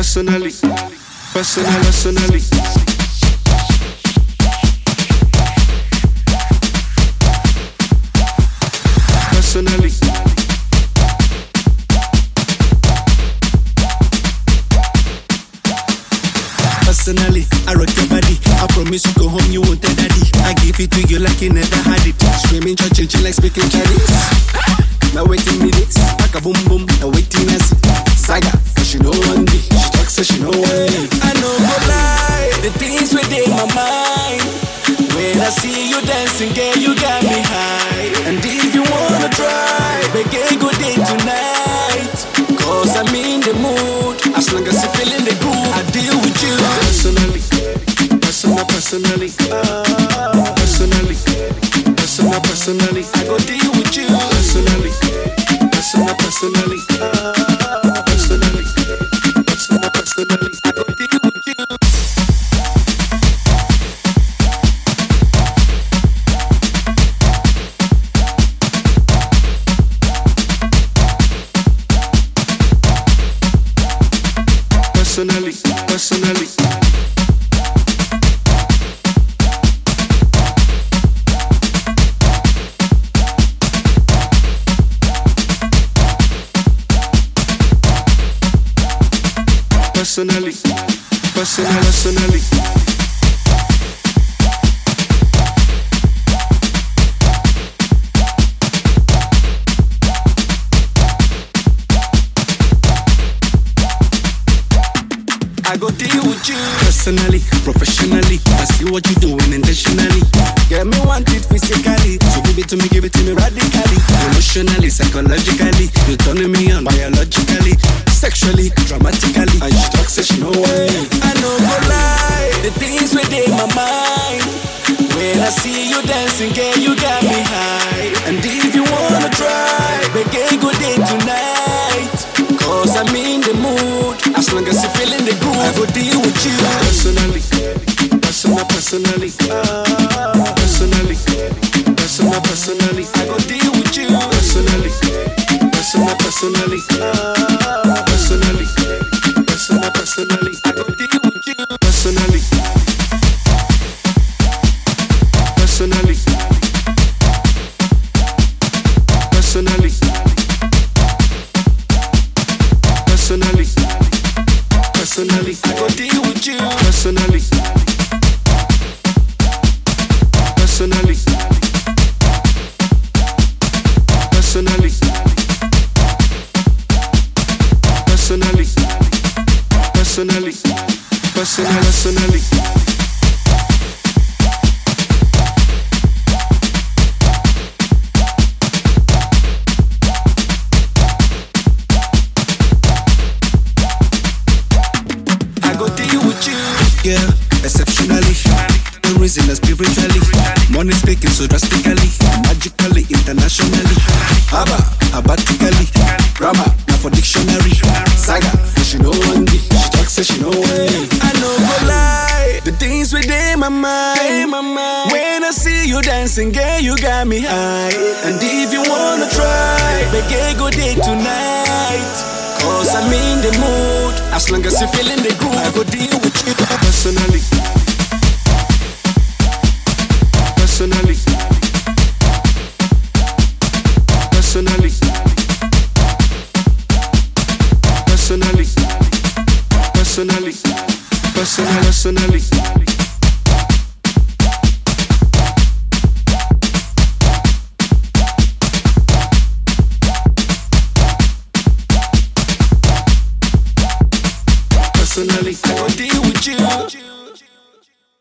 personally, personal, personally. Personally. Personally, I rock your body. I promise you go home, you won't tell daddy. I give it to you like you never had it. Screaming, church, like speaking Chinese. Now waiting minutes, pack a boom boom. Now dancing, girl, you got me high. And if you wanna try, make a good day tonight. Cause I'm in the mood. As long as you feeling the groove, I deal with you. personally, personal, personally, personally, personal, personally, I go deal with you. personally, personal, personally, personally, personal, personally. I go personally, personally, personal, personally. Personally, professionally. I see what you're doing intentionally. Get me want it physically, so give it to me, give it to me radically, emotionally, psychologically. You're turning me on biologically, sexually, dramatically. And she talks, she know what. I know go lie, the things within my mind. When I see you dancing, girl, you got me high. And if you wanna try, make a good day tonight. I'm in the mood. As long as you feeling the groove, I go deal with you. personally, personal, personally, personally, personal, personally, I go deal with you. personally, personal, personally, personally, personal, personally. You. Yeah, exceptionally. No reason is spiritually. Money speaking so drastically. Magically, internationally. Haba, my mind. When I see you dancing, girl, you got me high. And if you wanna try, make a good day tonight. Cause I'm in the mood. As long as you're feeling the groove, I go deal with you. personally, personally, personally, personally, personally, personal, personally, chill.